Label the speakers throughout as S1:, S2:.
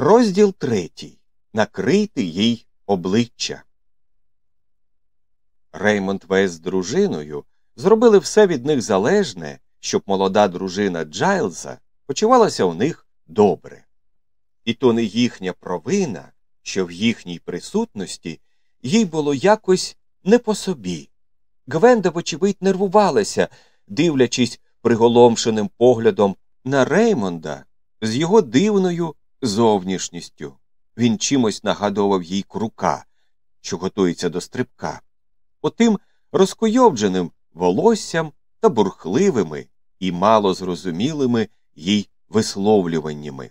S1: Розділ третій. Накрити їй обличчя. Реймонд Вес з дружиною зробили все від них залежне, щоб молода дружина Джайлза почувалася у них добре. І то не їхня провина, що в їхній присутності їй було якось не по собі. Гвенда, вочевидь, нервувалася, дивлячись приголомшеним поглядом на Реймонда з його дивною зовнішністю. Він чимось нагадував їй крука, що готується до стрибка, отим розкойовдженим волоссям та бурхливими і мало зрозумілими їй висловлюваннями.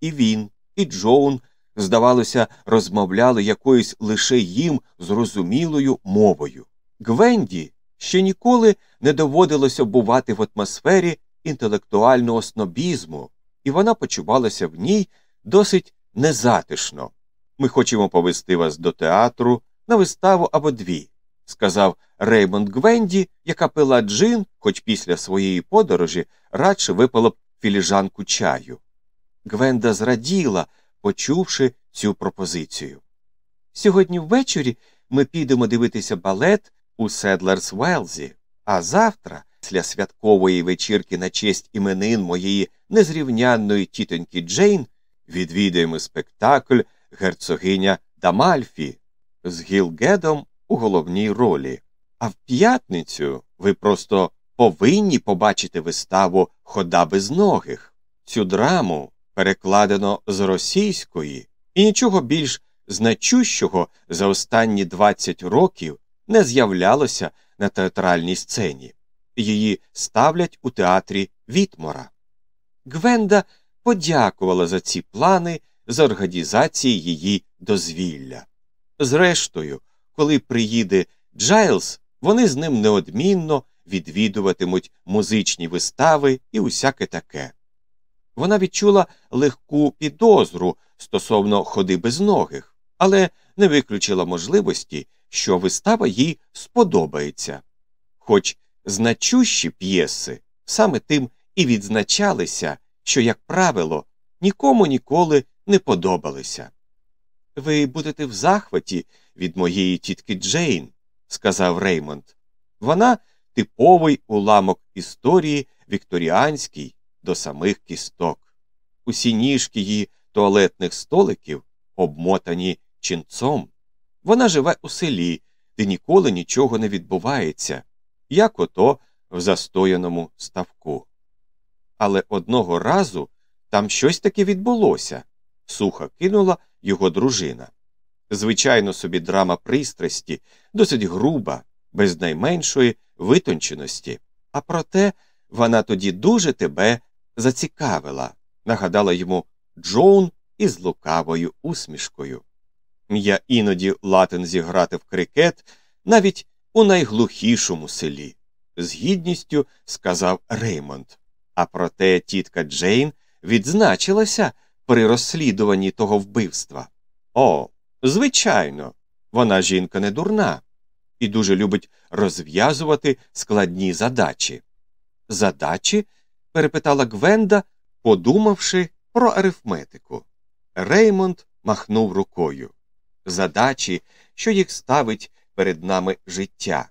S1: І він, і Джоун, здавалося, розмовляли якоюсь лише їм зрозумілою мовою. Гвенді ще ніколи не доводилося бувати в атмосфері інтелектуального снобізму, і вона почувалася в ній досить незатишно. Ми хочемо повести вас до театру на виставу або дві, сказав Реймонд Гвенді, яка пила джин, хоч після своєї подорожі радше випила б філіжанку чаю. Гвенда зраділа, почувши цю пропозицію. Сьогодні ввечері ми підемо дивитися балет у Седлерс Велзі, а завтра, після святкової вечірки на честь іменин моєї незрівнянної тітоньки Джейн, відвідаємо спектакль герцогиня Дамальфі з Гілгедом у головній ролі. А в п'ятницю ви просто повинні побачити виставу Хода безногих. Цю драму перекладено з російської, і нічого більш значущого за останні 20 років не з'являлося на театральній сцені. Її ставлять у театрі Вітмора. Гвенда подякувала за ці плани з організації її дозвілля. Зрештою, коли приїде Джайлз, вони з ним неодмінно відвідуватимуть музичні вистави і усяке таке. Вона відчула легку підозру стосовно ходи безногих, але не виключила можливості, що вистава їй сподобається. Хоч значущі п'єси саме тим і відзначалися, що, як правило, нікому ніколи не подобалися. Ви будете в захваті від моєї тітки Джейн, сказав Реймонд. Вона типовий уламок історії вікторіанський до самих кісток. Усі ніжки її туалетних столиків обмотані ченцом. Вона живе у селі, де ніколи нічого не відбувається, як ото в застояному ставку. Але одного разу там щось таке відбулося, сухо кинула його дружина. Звичайно собі драма пристрасті, досить груба, без найменшої витонченості, а проте вона тоді дуже тебе зацікавила, нагадала йому Джоун із лукавою усмішкою. Я іноді латин зіграти в крикет навіть у найглухішому селі, з гідністю сказав Реймонд. А проте тітка Джейн відзначилася при розслідуванні того вбивства. О, звичайно, вона жінка не дурна і дуже любить розв'язувати складні задачі. Задачі? перепитала Гвенда, подумавши про арифметику. Реймонд махнув рукою. Задачі, що їх ставить перед нами життя.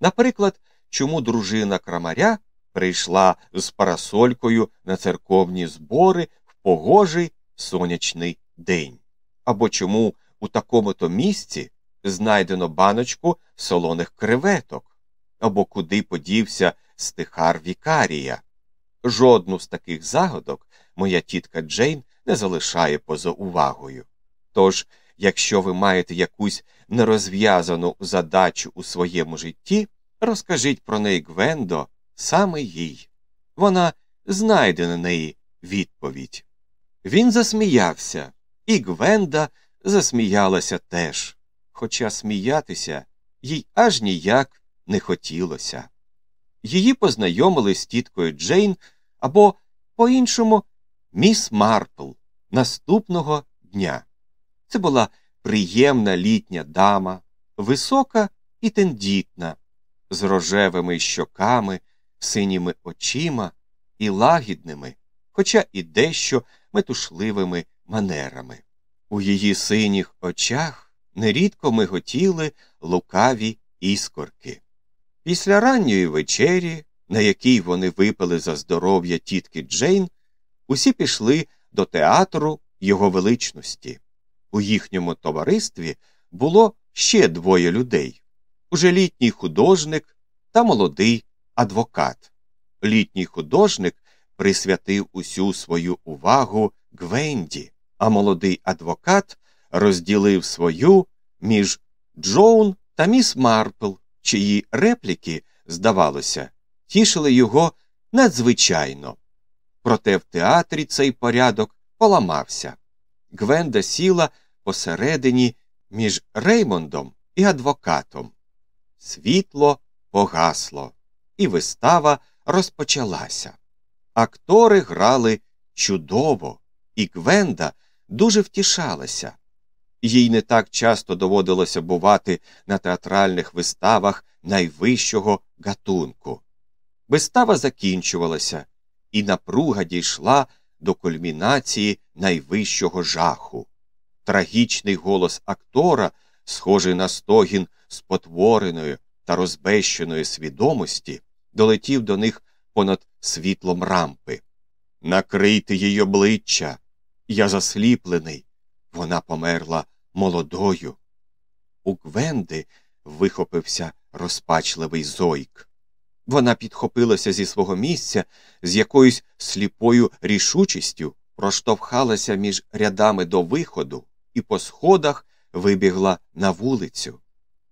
S1: Наприклад, чому дружина крамаря прийшла з парасолькою на церковні збори в погожий сонячний день, або чому у такому то місці знайдено баночку солоних креветок, або куди подівся стихар Вікарія. Жодну з таких загадок моя тітка Джейн не залишає поза увагою. Тож, якщо ви маєте якусь нерозв'язану задачу у своєму житті, розкажіть про неї Гвендо саме їй. Вона знайде на неї відповідь. Він засміявся, і Гвенда засміялася теж, хоча сміятися їй аж ніяк не хотілося. Її познайомили з тіткою Джейн або, по іншому, міс Марпл наступного дня. Це була приємна літня дама, висока і тендітна, з рожевими щоками, синіми очима і лагідними, хоча і дещо метушливими манерами. У її синіх очах нерідко миготіли лукаві іскорки. Після ранньої вечері, на якій вони випили за здоров'я тітки Джейн, усі пішли до театру його величності. У їхньому товаристві було ще двоє людей уже літній художник та молодий адвокат. Літній художник присвятив усю свою увагу Гвенді, а молодий адвокат розділив свою між Джоун та міс Марпл, чиї репліки, здавалося, тішили його надзвичайно. Проте в театрі цей порядок поламався. Гвенда сіла посередині між Реймондом і адвокатом. Світло погасло, і вистава розпочалася. Актори грали чудово, і Гвенда дуже втішалася. Їй не так часто доводилося бувати на театральних виставах найвищого гатунку. Вистава закінчувалася, і напруга дійшла до кульмінації найвищого жаху. Трагічний голос актора, схожий на стогін спотвореної та розбещеної свідомості, долетів до них понад світлом рампи. Накрийте її обличчя. Я засліплений. Вона померла молодою. У Гвенди вихопився розпачливий зойк. Вона підхопилася зі свого місця з якоюсь сліпою рішучістю, проштовхалася між рядами до виходу і по сходах вибігла на вулицю.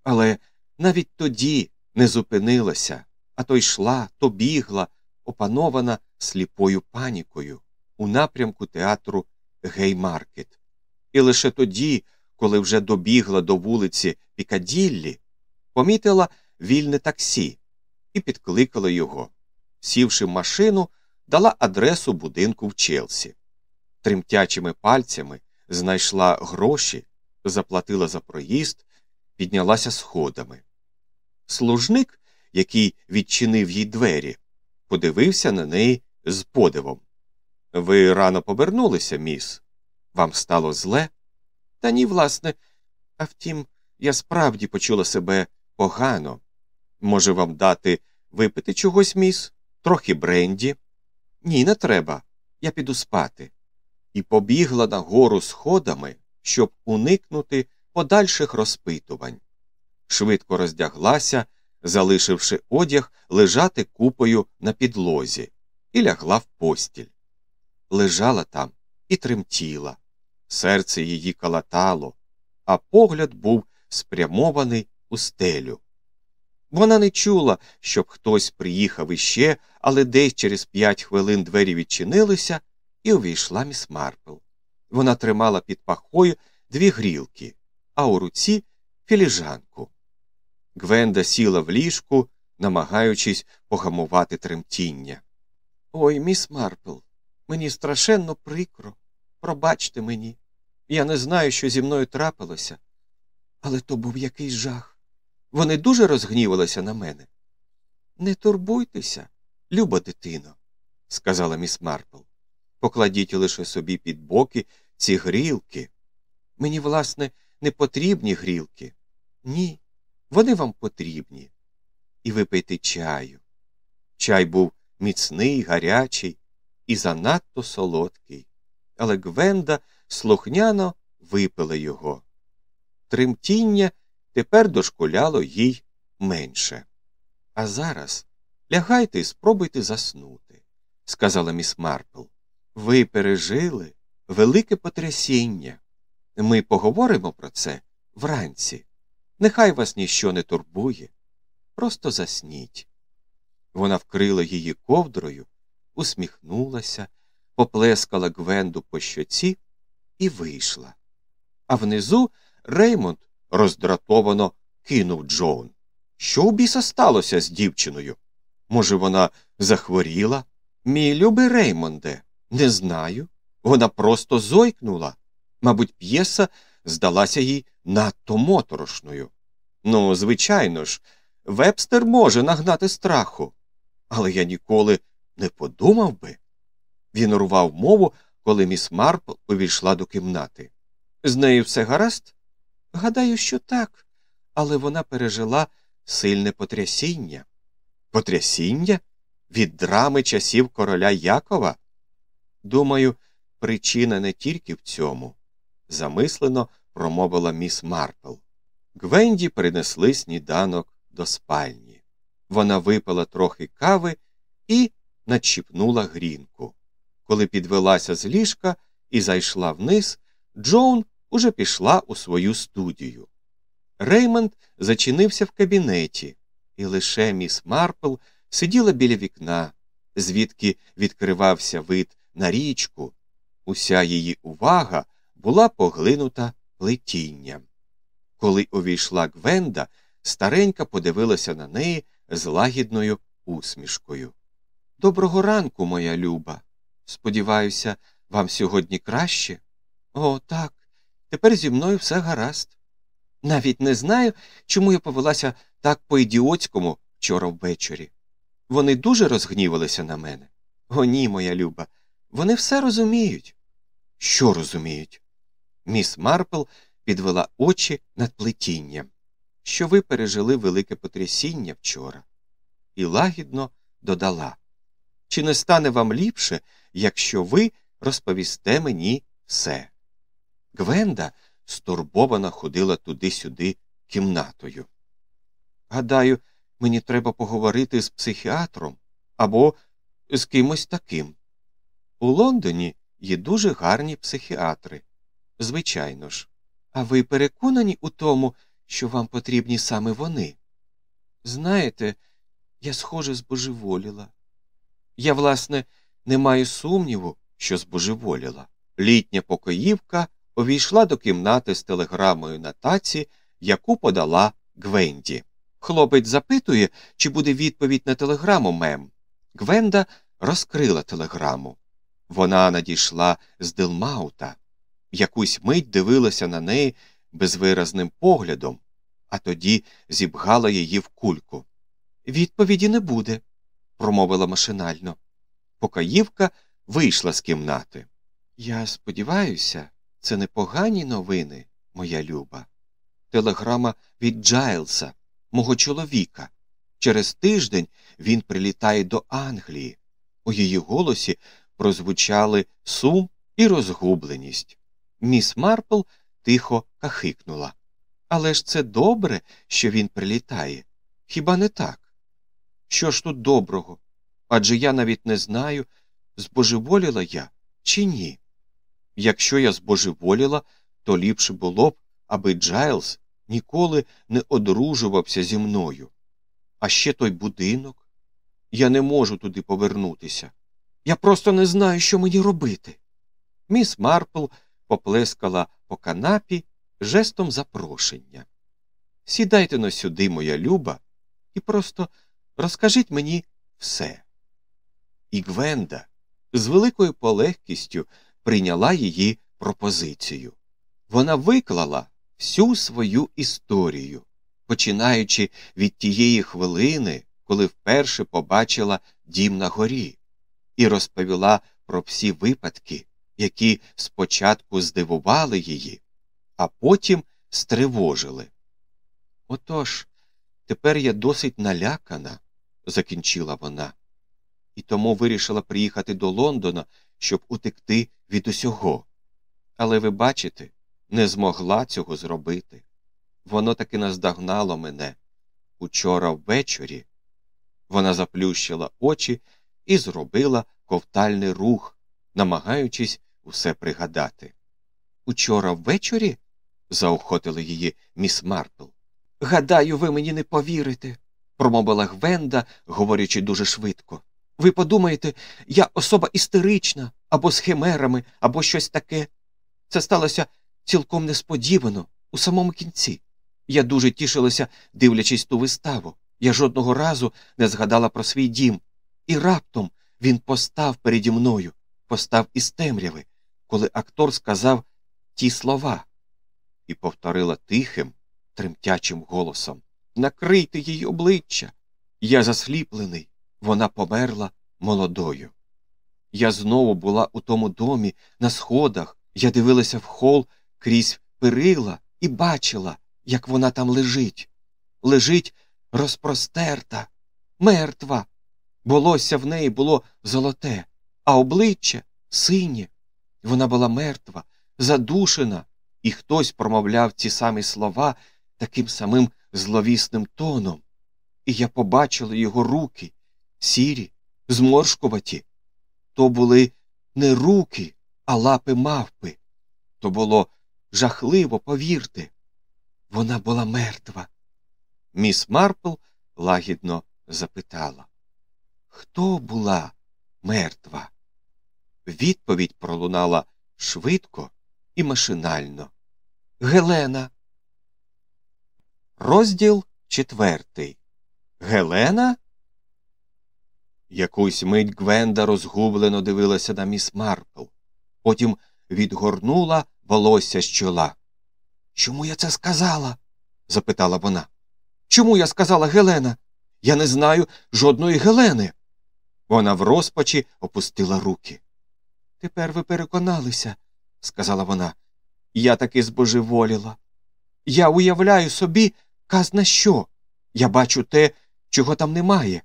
S1: Але навіть тоді не зупинилася, а то йшла, то бігла, опанована сліпою панікою у напрямку театру Геймаркет. І лише тоді, коли вже добігла до вулиці Пікаділлі, помітила вільне таксі і підкликала його. Сівши в машину, дала адресу будинку в Челсі. Тремтячими пальцями знайшла гроші, заплатила за проїзд, піднялася сходами. Служник, який відчинив їй двері, подивився на неї з подивом. Ви рано повернулися, міс. Вам стало зле? Та ні, власне. А втім, я справді почула себе погано. Може, вам дати випити чогось, міс? Трохи бренді? Ні, не треба. Я піду спати. І побігла нагору сходами, щоб уникнути подальших розпитувань. Швидко роздяглася, залишивши одяг лежати купою на підлозі, і лягла в постіль. Лежала там і тремтіла. Серце її калатало, а погляд був спрямований у стелю. Вона не чула, щоб хтось приїхав іще, але десь через п'ять хвилин двері відчинилися і увійшла міс Марпл. Вона тримала під пахою дві грілки, а у руці філіжанку. Гвенда сіла в ліжку, намагаючись погамувати тремтіння. Ой, міс Марпл, мені страшенно прикро. Пробачте мені. Я не знаю, що зі мною трапилося, але то був якийсь жах. Вони дуже розгнівалися на мене. Не турбуйтеся, люба дитино, сказала міс Марпл. Покладіть лише собі під боки ці грілки. Мені, власне, не потрібні грілки. Ні, вони вам потрібні. І випийте чаю. Чай був міцний, гарячий і занадто солодкий, але Гвенда слухняно випила його. Тремтіння тепер дошкуляло їй менше. А зараз лягайте і спробуйте заснути, сказала міс Марпл. Ви пережили велике потрясіння. Ми поговоримо про це вранці. Нехай вас ніщо не турбує. Просто засніть. Вона вкрила її ковдрою, усміхнулася, поплескала Гвенду по щоці і вийшла. А внизу Реймонд роздратовано кинув Джоун. Що у біса сталося з дівчиною? Може, вона захворіла? Мій любий Реймонде, не знаю. Вона просто зойкнула. Мабуть, п'єса здалася їй надто моторошною. Ну, звичайно ж, вебстер може нагнати страху, але я ніколи не подумав би. Він урвав мову, коли міс Марпл увійшла до кімнати. З нею все гаразд? Гадаю, що так, але вона пережила сильне потрясіння. Потрясіння? Від драми часів короля Якова? Думаю, причина не тільки в цьому, замислено промовила міс Марпл. Гвенді принесли сніданок до спальні. Вона випила трохи кави і начіпнула грінку. Коли підвелася з ліжка і зайшла вниз, Джоун уже пішла у свою студію. Реймонд зачинився в кабінеті, і лише міс Марпл сиділа біля вікна, звідки відкривався вид на річку. Уся її увага була поглинута плетінням. Коли увійшла Гвенда, старенька подивилася на неї з лагідною усмішкою. Доброго ранку, моя люба. Сподіваюся, вам сьогодні краще? О, так. Тепер зі мною все гаразд. Навіть не знаю, чому я повелася так по ідіотському вчора ввечері. Вони дуже розгнівалися на мене. О, ні, моя люба. Вони все розуміють. Що розуміють? Міс Марпл підвела очі над плетінням, що ви пережили велике потрясіння вчора, і лагідно додала Чи не стане вам ліпше, якщо ви розповісте мені все? Гвенда стурбовано ходила туди-сюди кімнатою. Гадаю, мені треба поговорити з психіатром або з кимось таким. У Лондоні є дуже гарні психіатри. Звичайно ж. А ви переконані у тому, що вам потрібні саме вони? Знаєте, я, схоже, збожеволіла. Я, власне, не маю сумніву, що збожеволіла. Літня покоївка увійшла до кімнати з телеграмою на таці, яку подала Гвенді. Хлопець запитує, чи буде відповідь на телеграму мем. Гвенда розкрила телеграму. Вона надійшла з Дилмаута. Якусь мить дивилася на неї безвиразним поглядом, а тоді зібгала її в кульку. Відповіді не буде, промовила машинально. Покаївка вийшла з кімнати. Я сподіваюся, це непогані новини, моя люба. Телеграма від Джайлса, мого чоловіка. Через тиждень він прилітає до Англії. У її голосі прозвучали сум і розгубленість. Міс Марпл тихо кахикнула. Але ж це добре, що він прилітає. Хіба не так? Що ж тут доброго? Адже я навіть не знаю, збожеволіла я чи ні. Якщо я збожеволіла, то ліпше було б, аби Джайлз ніколи не одружувався зі мною. А ще той будинок. Я не можу туди повернутися. Я просто не знаю, що мені робити. Міс Марпл поплескала по канапі жестом запрошення. Сідайте но сюди, моя люба, і просто розкажіть мені все. І Гвенда з великою полегкістю прийняла її пропозицію. Вона виклала всю свою історію, починаючи від тієї хвилини, коли вперше побачила дім на горі, і розповіла про всі випадки, які спочатку здивували її, а потім стривожили. Отож, тепер я досить налякана, закінчила вона, і тому вирішила приїхати до Лондона, щоб утекти від усього. Але ви бачите, не змогла цього зробити. Воно таки наздогнало мене. Учора ввечері вона заплющила очі і зробила ковтальний рух, намагаючись усе пригадати. Учора ввечері? заохотила її міс Марпл. Гадаю, ви мені не повірите, промовила Гвенда, говорячи дуже швидко. Ви подумаєте, я особа істерична, або з химерами, або щось таке. Це сталося цілком несподівано, у самому кінці. Я дуже тішилася, дивлячись ту виставу. Я жодного разу не згадала про свій дім, і раптом він постав переді мною, постав із темряви, коли актор сказав ті слова, і повторила тихим, тремтячим голосом Накрийте їй обличчя. Я засліплений, вона померла молодою. Я знову була у тому домі, на сходах, я дивилася в хол крізь перила і бачила, як вона там лежить. Лежить розпростерта, мертва. Волосся в неї було золоте, а обличчя синє. Вона була мертва, задушена, і хтось промовляв ці самі слова таким самим зловісним тоном. І я побачила його руки, сірі, зморшкуваті. То були не руки, а лапи мавпи. То було жахливо, повірте. Вона була мертва. Міс Марпл лагідно запитала Хто була мертва? Відповідь пролунала швидко і машинально. Гелена. Розділ четвертий. Гелена? Якусь мить Гвенда розгублено дивилася на міс Марпл. Потім відгорнула волосся з чола. Чому я це сказала? запитала вона. Чому я сказала Гелена? Я не знаю жодної Гелени. Вона в розпачі опустила руки. Тепер ви переконалися, сказала вона. Я таки збожеволіла. Я уявляю собі казна що. Я бачу те, чого там немає.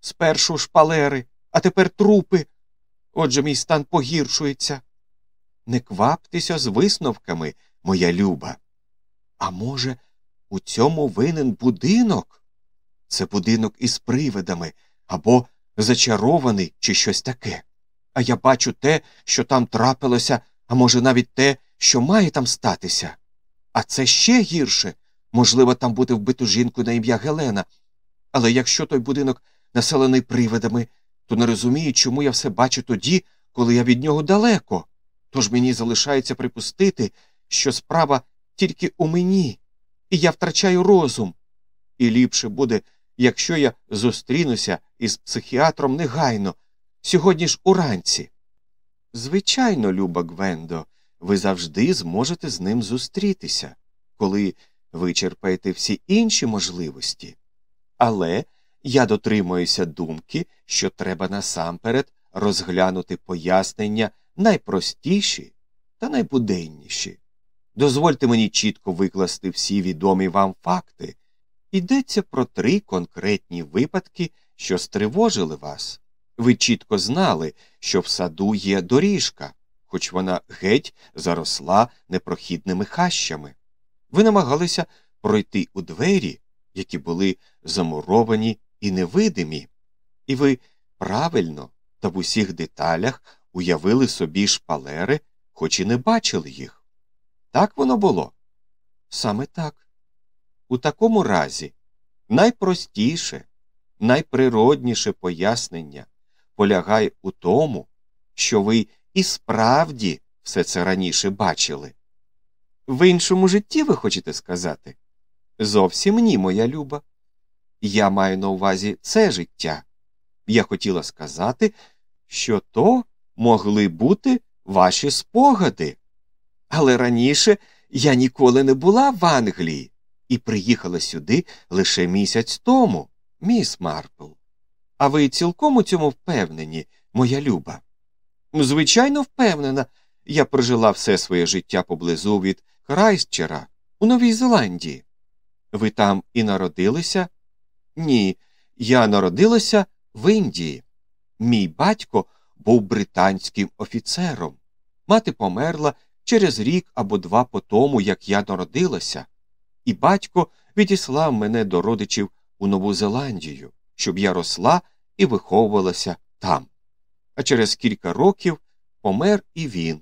S1: Спершу шпалери, а тепер трупи. Отже, мій стан погіршується. Не кваптеся з висновками, моя люба. А може, у цьому винен будинок? Це будинок із привидами або зачарований, чи щось таке. А я бачу те, що там трапилося, а може, навіть те, що має там статися. А це ще гірше. Можливо, там буде вбиту жінку на ім'я Гелена. Але якщо той будинок населений привидами, то не розумію, чому я все бачу тоді, коли я від нього далеко. Тож мені залишається припустити, що справа тільки у мені, і я втрачаю розум. І ліпше буде, якщо я зустрінуся із психіатром негайно, сьогодні ж уранці. Звичайно, люба Гвендо, ви завжди зможете з ним зустрітися, коли вичерпаєте всі інші можливості. Але я дотримуюся думки, що треба насамперед розглянути пояснення найпростіші та найбуденніші. Дозвольте мені чітко викласти всі відомі вам факти. Йдеться про три конкретні випадки, що стривожили вас. Ви чітко знали, що в саду є доріжка, хоч вона геть заросла непрохідними хащами. Ви намагалися пройти у двері, які були замуровані і невидимі, і ви правильно та в усіх деталях уявили собі шпалери, хоч і не бачили їх. Так воно було? Саме так. У такому разі найпростіше, найприродніше пояснення полягає у тому, що ви і справді все це раніше бачили. В іншому житті ви хочете сказати? Зовсім ні, моя люба. Я маю на увазі це життя. Я хотіла сказати, що то могли бути ваші спогади. Але раніше я ніколи не була в Англії і приїхала сюди лише місяць тому, міс Марпл. А ви цілком у цьому впевнені, моя люба? Звичайно, впевнена. Я прожила все своє життя поблизу від Крайстчера у Новій Зеландії. Ви там і народилися? Ні, я народилася в Індії. Мій батько був британським офіцером. Мати померла через рік або два по тому, як я народилася, і батько відіслав мене до родичів у Нову Зеландію, щоб я росла і виховувалася там. А через кілька років помер і він.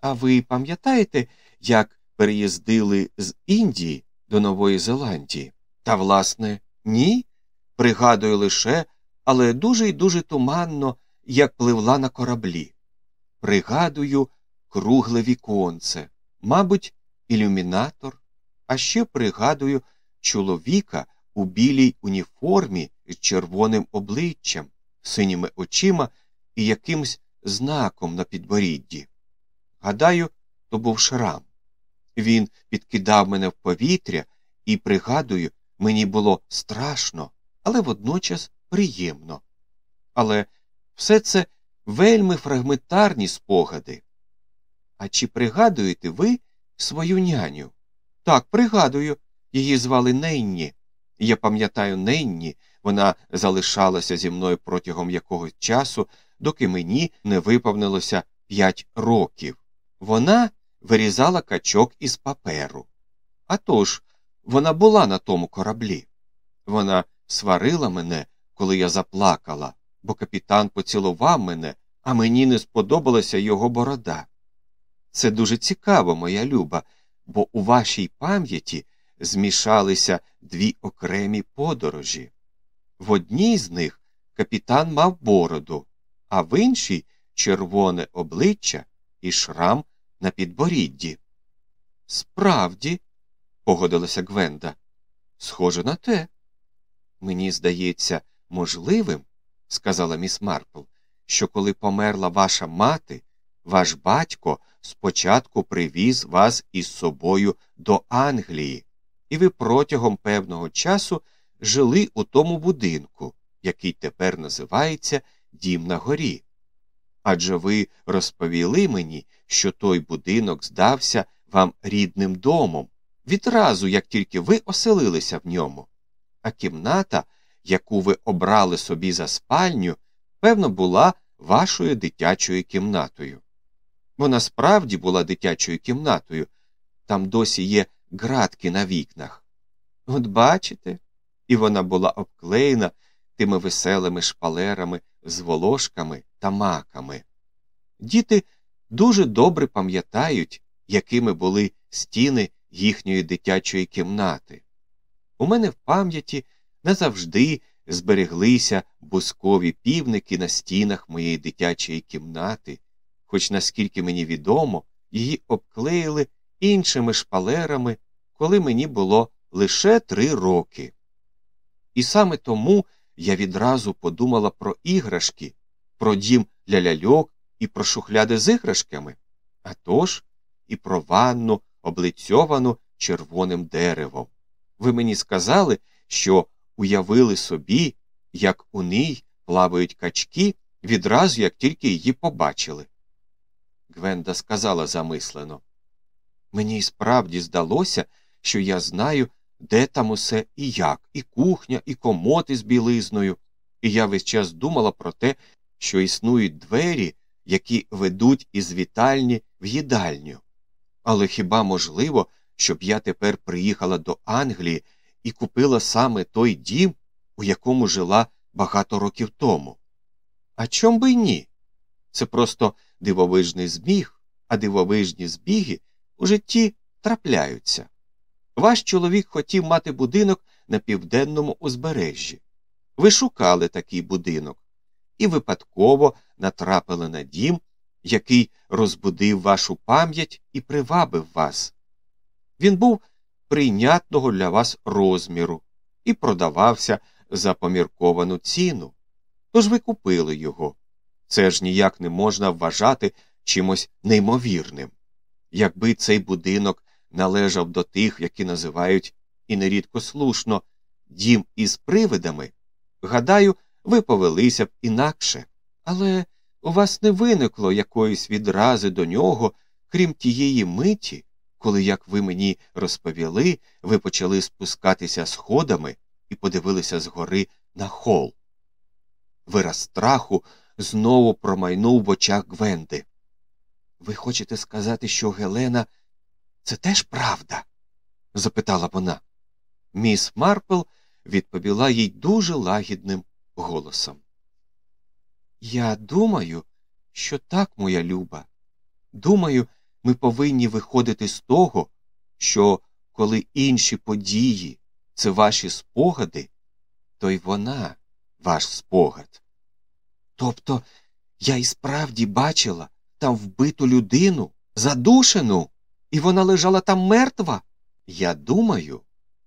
S1: А ви пам'ятаєте, як переїздили з Індії до Нової Зеландії? Та, власне, ні. Пригадую лише, але дуже й дуже туманно, як пливла на кораблі. Пригадую кругле віконце, мабуть, ілюмінатор, а ще пригадую чоловіка у білій уніформі з червоним обличчям, синіми очима і якимсь знаком на підборідді. Гадаю, то був шрам. Він підкидав мене в повітря, і, пригадую, мені було страшно, але водночас приємно. Але все це вельми фрагментарні спогади. А чи пригадуєте ви свою няню? Так, пригадую. Її звали Ненні. Я пам'ятаю Ненні, вона залишалася зі мною протягом якогось часу, доки мені не виповнилося п'ять років. Вона вирізала качок із паперу. А тож, вона була на тому кораблі. Вона сварила мене, коли я заплакала, бо капітан поцілував мене, а мені не сподобалася його борода. Це дуже цікаво, моя люба, бо у вашій пам'яті змішалися дві окремі подорожі. В одній з них капітан мав бороду, а в іншій червоне обличчя і шрам на підборідді. Справді, погодилася Гвенда, схоже на те. Мені здається, можливим, сказала міс Марпл, що коли померла ваша мати, ваш батько спочатку привіз вас із собою до Англії, і ви протягом певного часу жили у тому будинку, який тепер називається Дім на горі. Адже ви розповіли мені, що той будинок здався вам рідним домом, відразу як тільки ви оселилися в ньому, а кімната, яку ви обрали собі за спальню, певно, була вашою дитячою кімнатою. Вона справді була дитячою кімнатою, там досі є ґратки на вікнах. От бачите, і вона була обклеєна тими веселими шпалерами з волошками та маками. Діти дуже добре пам'ятають, якими були стіни їхньої дитячої кімнати. У мене в пам'яті назавжди збереглися бускові півники на стінах моєї дитячої кімнати, хоч, наскільки мені відомо, її обклеїли іншими шпалерами, коли мені було лише три роки. І саме тому я відразу подумала про іграшки, про дім для ляльок і про шухляди з іграшками, а тож і про ванну, облицьовану червоним деревом. Ви мені сказали, що уявили собі, як у ній плавають качки відразу, як тільки її побачили. Гвенда сказала замислено. Мені й справді здалося, що я знаю, де там усе і як, і кухня, і комод із білизною, і я весь час думала про те, що існують двері, які ведуть із вітальні в їдальню. Але хіба можливо, щоб я тепер приїхала до Англії і купила саме той дім, у якому жила багато років тому? А чом би ні? Це просто дивовижний збіг, а дивовижні збіги у житті трапляються. Ваш чоловік хотів мати будинок на південному узбережжі. Ви шукали такий будинок і випадково натрапили на дім, який розбудив вашу пам'ять і привабив вас. Він був прийнятного для вас розміру і продавався за помірковану ціну. Тож ви купили його. Це ж ніяк не можна вважати чимось неймовірним. Якби цей будинок належав до тих, які називають і нерідко слушно дім із привидами, гадаю, ви повелися б інакше. Але у вас не виникло якоїсь відрази до нього, крім тієї миті, коли, як ви мені розповіли, ви почали спускатися сходами і подивилися згори на хол. Вираз страху знову промайнув в очах Гвенди. Ви хочете сказати, що Гелена це теж правда? запитала вона. Міс Марпл відповіла їй дуже лагідним голосом. Я думаю, що так, моя люба. Думаю, ми повинні виходити з того, що коли інші події це ваші спогади, то й вона ваш спогад. Тобто я й справді бачила там вбиту людину, задушену, і вона лежала там мертва. Я думаю,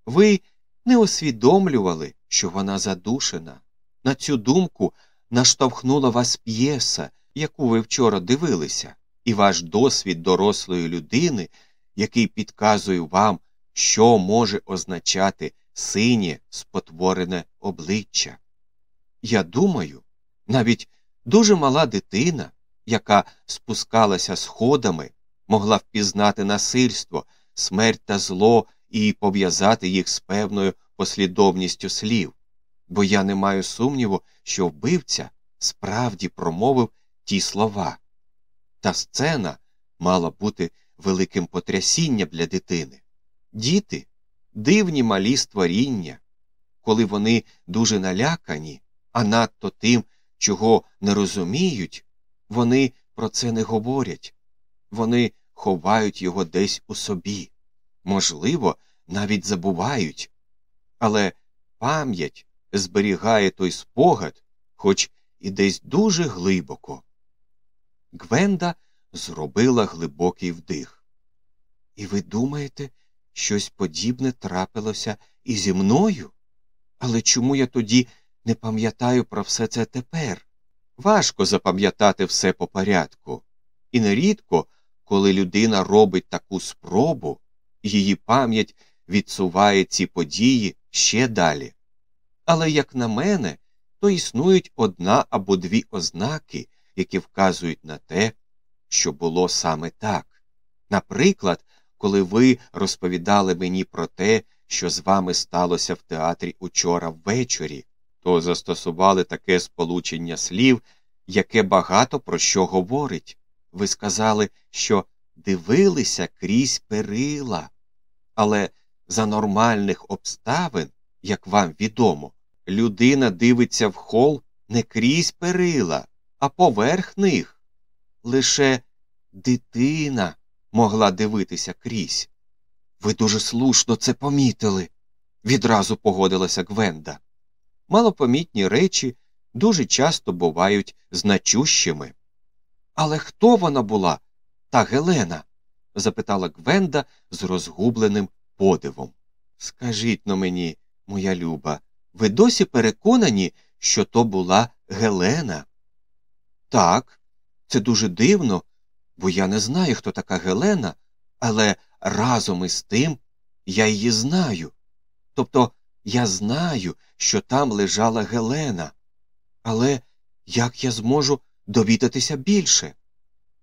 S1: ви не усвідомлювали, що вона задушена. На цю думку наштовхнула вас п'єса, яку ви вчора дивилися, і ваш досвід дорослої людини, який підказує вам, що може означати синє спотворене обличчя. Я думаю, навіть Дуже мала дитина, яка спускалася сходами, могла впізнати насильство, смерть та зло і пов'язати їх з певною послідовністю слів, бо я не маю сумніву, що вбивця справді промовив ті слова. Та сцена мала бути великим потрясінням для дитини. Діти дивні малі створіння, коли вони дуже налякані, а надто тим, чого не розуміють, вони про це не говорять, вони ховають його десь у собі, можливо, навіть забувають. Але пам'ять зберігає той спогад, хоч і десь дуже глибоко. Гвенда зробила глибокий вдих. І ви думаєте, щось подібне трапилося і зі мною? Але чому я тоді не пам'ятаю про все це тепер? Важко запам'ятати все по порядку, і нерідко, коли людина робить таку спробу, її пам'ять відсуває ці події ще далі. Але, як на мене, то існують одна або дві ознаки, які вказують на те, що було саме так. Наприклад, коли ви розповідали мені про те, що з вами сталося в театрі учора ввечері, то застосували таке сполучення слів, яке багато про що говорить. Ви сказали, що дивилися крізь перила, але за нормальних обставин, як вам відомо, людина дивиться в хол не крізь перила, а поверх них. Лише дитина могла дивитися крізь. Ви дуже слушно це помітили, відразу погодилася Гвенда. Малопомітні речі дуже часто бувають значущими. Але хто вона була, та Гелена? запитала Гвенда з розгубленим подивом. Скажіть но мені, моя люба, ви досі переконані, що то була Гелена? Так, це дуже дивно, бо я не знаю, хто така Гелена, але разом із тим я її знаю. Тобто я знаю, що там лежала Гелена. Але як я зможу довідатися більше?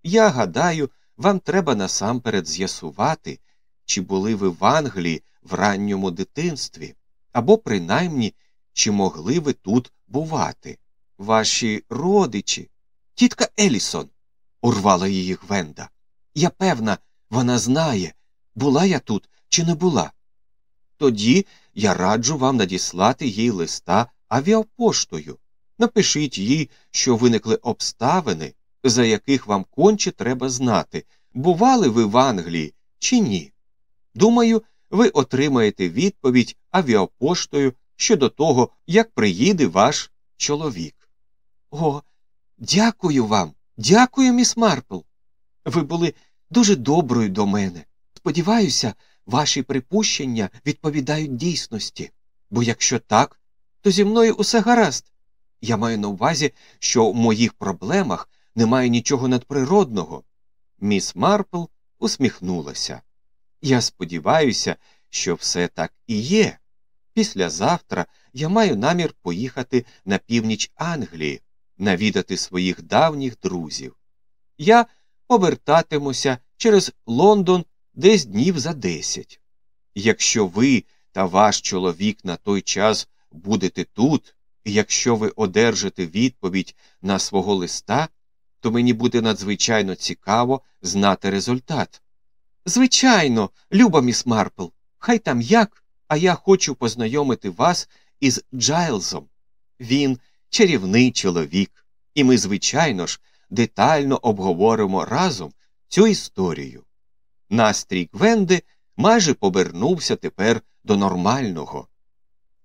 S1: Я гадаю, вам треба насамперед з'ясувати, чи були ви в Англії в ранньому дитинстві, або принаймні, чи могли ви тут бувати. Ваші родичі, тітка Елісон, урвала її Гвенда. Я певна, вона знає, була я тут чи не була. Тоді я раджу вам надіслати їй листа авіапоштою. Напишіть їй, що виникли обставини, за яких вам конче треба знати, бували ви в Англії чи ні. Думаю, ви отримаєте відповідь авіапоштою щодо того, як приїде ваш чоловік. О, дякую вам, дякую, міс Марпл. Ви були дуже доброю до мене. Сподіваюся, ваші припущення відповідають дійсності, бо якщо так, то зі мною усе гаразд. Я маю на увазі, що в моїх проблемах немає нічого надприродного. Міс Марпл усміхнулася. Я сподіваюся, що все так і є. Післязавтра я маю намір поїхати на північ Англії, навідати своїх давніх друзів. Я повертатимуся через Лондон десь днів за десять. Якщо ви та ваш чоловік на той час будете тут, і якщо ви одержите відповідь на свого листа, то мені буде надзвичайно цікаво знати результат. Звичайно, люба міс Марпл, хай там як, а я хочу познайомити вас із Джайлзом. Він чарівний чоловік, і ми, звичайно ж, детально обговоримо разом цю історію. Настрій Гвенди майже повернувся тепер до нормального.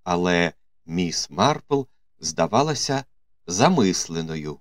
S1: Але міс Марпл здавалася замисленою.